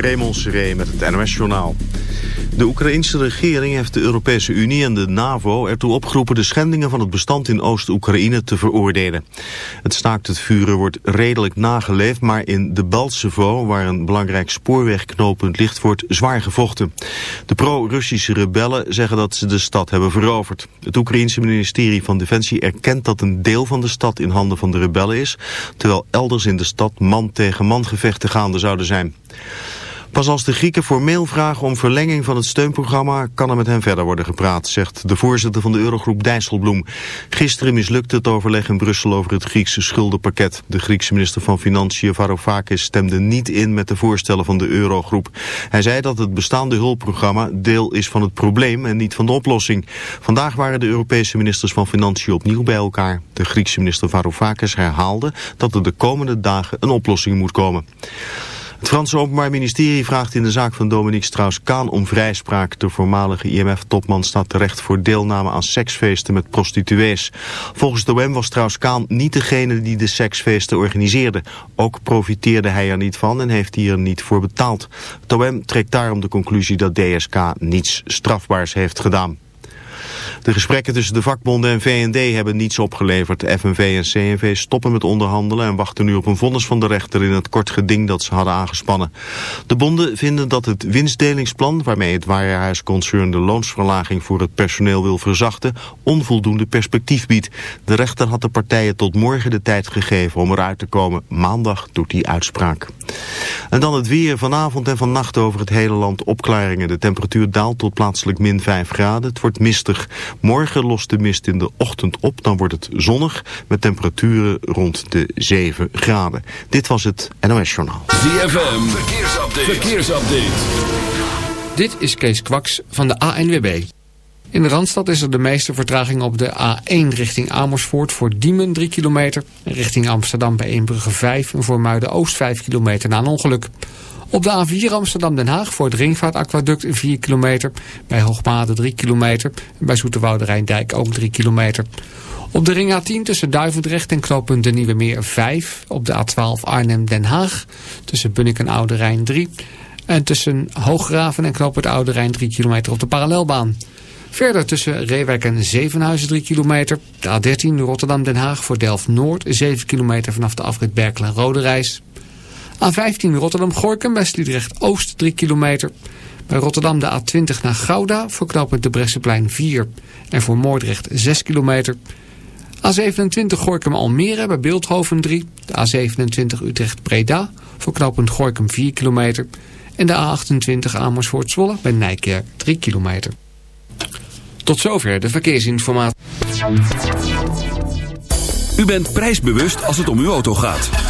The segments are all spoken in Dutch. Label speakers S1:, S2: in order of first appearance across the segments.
S1: Raymond Seré met het NOS-journaal. De Oekraïnse regering heeft de Europese Unie en de NAVO ertoe opgeroepen de schendingen van het bestand in Oost-Oekraïne te veroordelen. Het staakt het vuren wordt redelijk nageleefd, maar in de Baltsevo, waar een belangrijk spoorwegknooppunt ligt, wordt zwaar gevochten. De pro-Russische rebellen zeggen dat ze de stad hebben veroverd. Het Oekraïense ministerie van Defensie erkent dat een deel van de stad in handen van de rebellen is, terwijl elders in de stad man tegen man gevechten gaande zouden zijn. Pas als de Grieken formeel vragen om verlenging van het steunprogramma kan er met hen verder worden gepraat, zegt de voorzitter van de Eurogroep Dijsselbloem. Gisteren mislukte het overleg in Brussel over het Griekse schuldenpakket. De Griekse minister van Financiën Varoufakis stemde niet in met de voorstellen van de Eurogroep. Hij zei dat het bestaande hulpprogramma deel is van het probleem en niet van de oplossing. Vandaag waren de Europese ministers van Financiën opnieuw bij elkaar. De Griekse minister Varoufakis herhaalde dat er de komende dagen een oplossing moet komen. Het Franse Openbaar Ministerie vraagt in de zaak van Dominique Strauss-Kaan om vrijspraak. De voormalige IMF-topman staat terecht voor deelname aan seksfeesten met prostituees. Volgens de OM was Strauss-Kaan niet degene die de seksfeesten organiseerde. Ook profiteerde hij er niet van en heeft hij er niet voor betaald. Het OM trekt daarom de conclusie dat DSK niets strafbaars heeft gedaan. De gesprekken tussen de vakbonden en VND hebben niets opgeleverd. FNV en CNV stoppen met onderhandelen en wachten nu op een vonnis van de rechter in het kort geding dat ze hadden aangespannen. De bonden vinden dat het winstdelingsplan, waarmee het warenhuisconcern de loonsverlaging voor het personeel wil verzachten, onvoldoende perspectief biedt. De rechter had de partijen tot morgen de tijd gegeven om eruit te komen. Maandag doet die uitspraak. En dan het weer vanavond en vannacht over het hele land opklaringen. De temperatuur daalt tot plaatselijk min 5 graden. Het wordt mistig. Morgen lost de mist in de ochtend op. Dan wordt het zonnig met temperaturen rond de 7 graden. Dit was het NOS Journaal.
S2: ZFM, verkeersupdate. verkeersupdate.
S3: Dit is Kees Kwaks van de ANWB. In de Randstad is er de meeste vertraging op de A1 richting Amersfoort voor Diemen 3 kilometer. Richting Amsterdam bij Eembrugge 5 en voor Muiden-Oost 5 kilometer na een ongeluk. Op de A4 Amsterdam-Den Haag voor het Ringvaartaquaduct 4 kilometer. Bij Hoogmade 3 kilometer. Bij Zoeterwoude Rijndijk ook 3 kilometer. Op de ring A10 tussen Duivendrecht en knooppunt de Nieuwe Meer 5. Op de A12 Arnhem-Den Haag tussen Bunnik en Oude Rijn 3. En tussen Hooggraven en knooppunt Oude Rijn 3 kilometer op de parallelbaan. Verder tussen Reewijk en Zevenhuizen 3 kilometer. De A13 Rotterdam-Den Haag voor Delft-Noord 7 kilometer vanaf de afrit Berkel en. A15 Rotterdam-Gorkum bij Sliedrecht-Oost 3 kilometer. Bij Rotterdam de A20 naar Gouda voor de Bresseplein 4. En voor Moordrecht 6 kilometer. A27 Gorkum-Almere bij Beeldhoven 3. De A27 Utrecht-Breda voor knooppunt Gorkum 4 kilometer. En de A28 Amersfoort-Zwolle bij Nijkerk 3 kilometer. Tot zover de verkeersinformatie.
S2: U bent prijsbewust als het om uw auto gaat.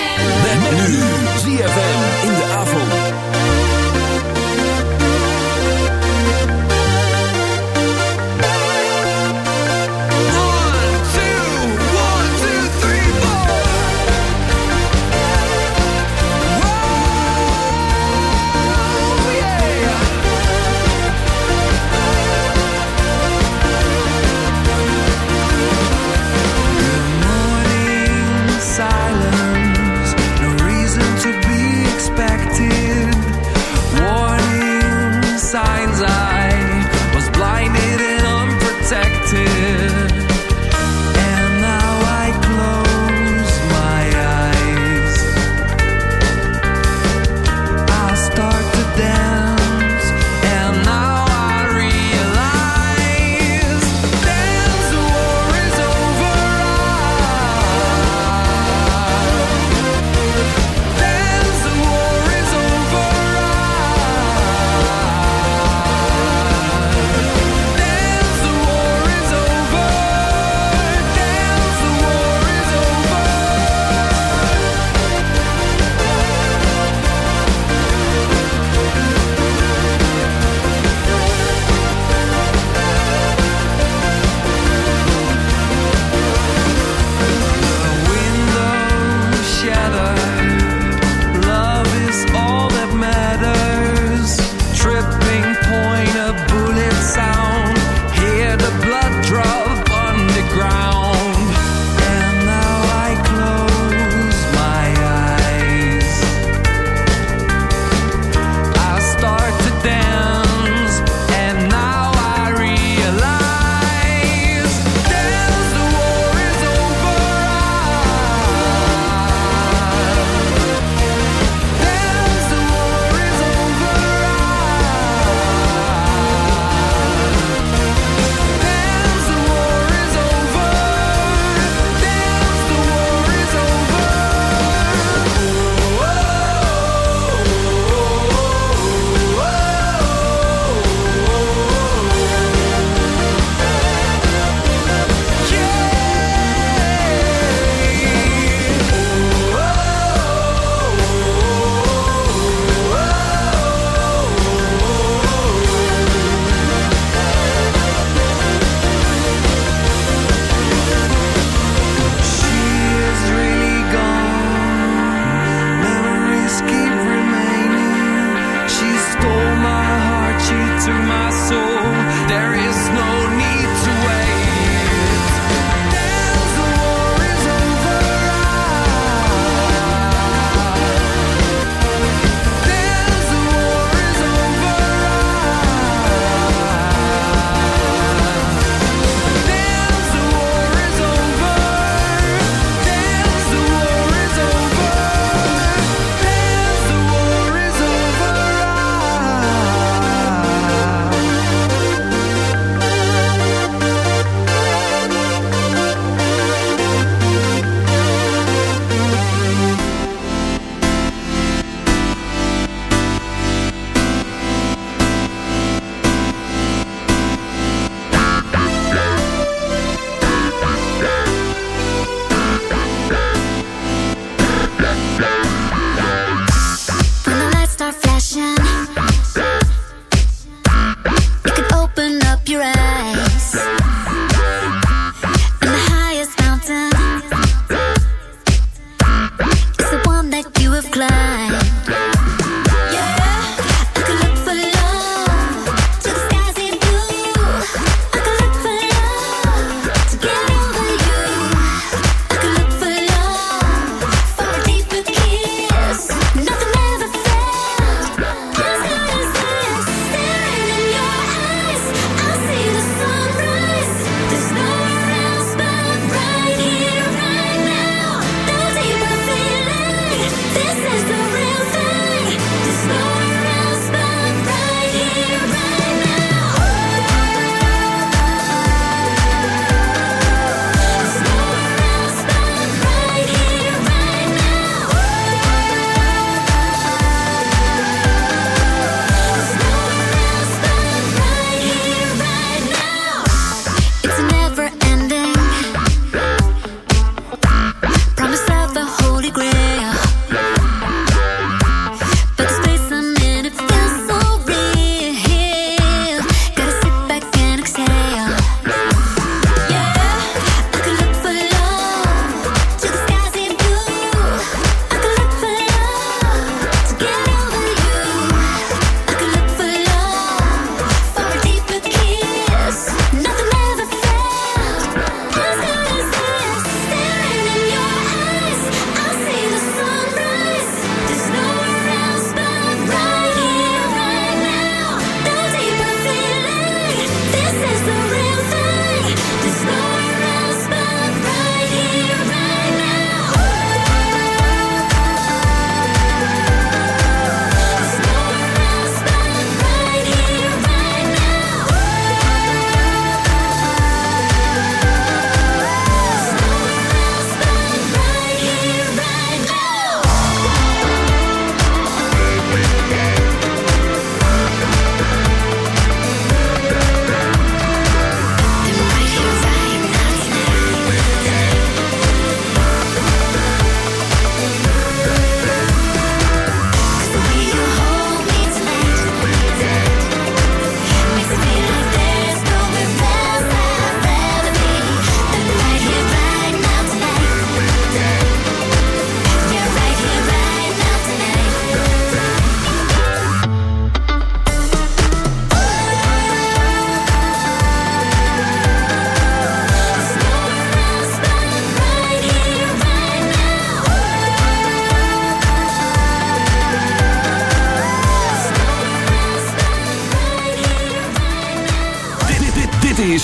S2: Met, nu. ZFM in de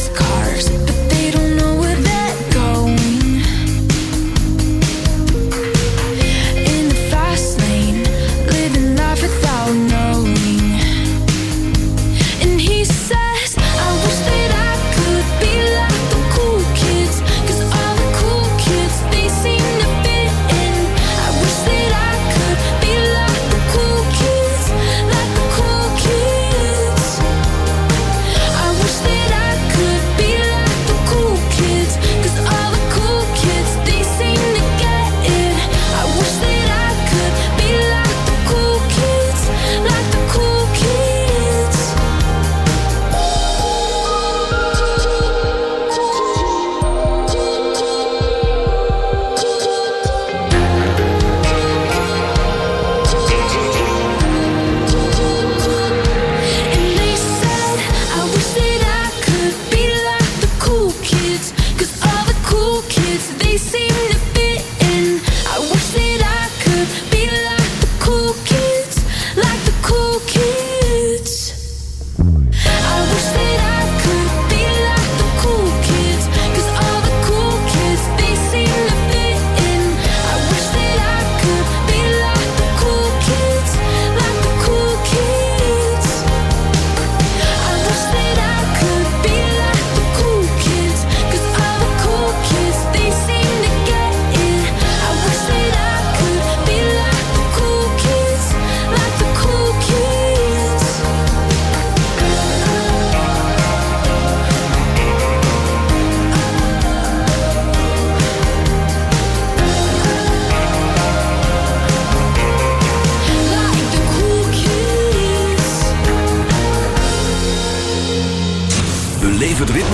S4: just
S5: call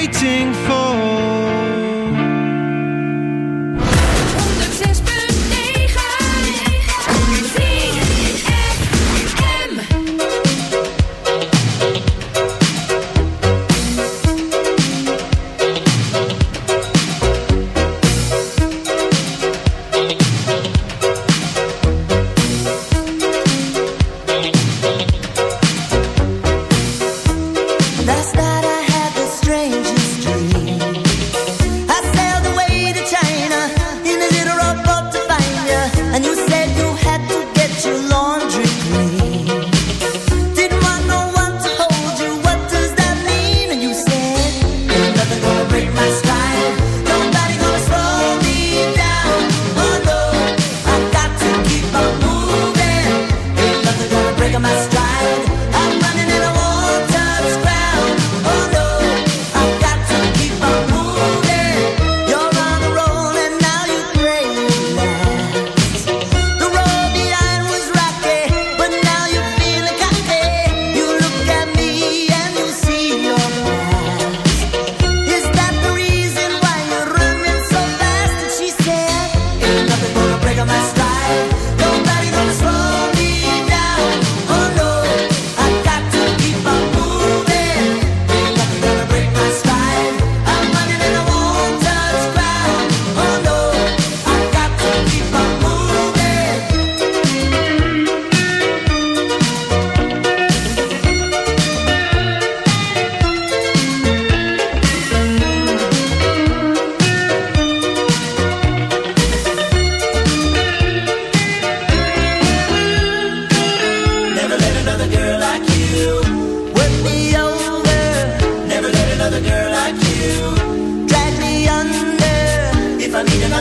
S5: waiting for.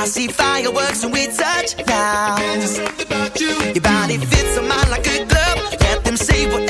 S2: I see fireworks when we touch
S6: down.
S2: Your body fits a mine like a glove. Let them
S6: see what.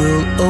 S2: Will